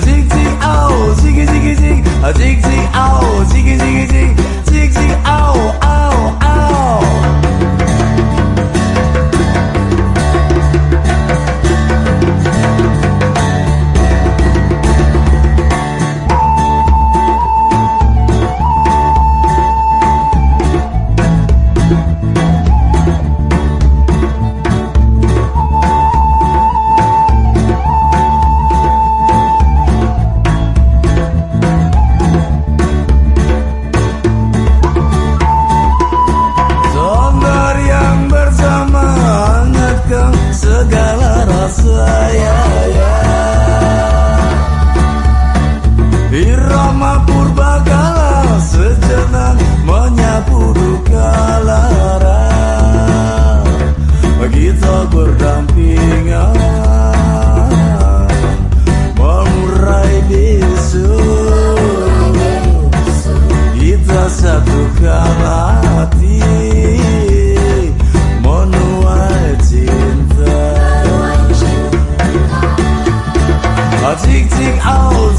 jig jig oh, jiggy jiggy jig, a jig jig oh, jiggy jiggy jig. kita berdampingan. Mengurai bisu. Kita satukan hati Menuai cinta. Atik tik au,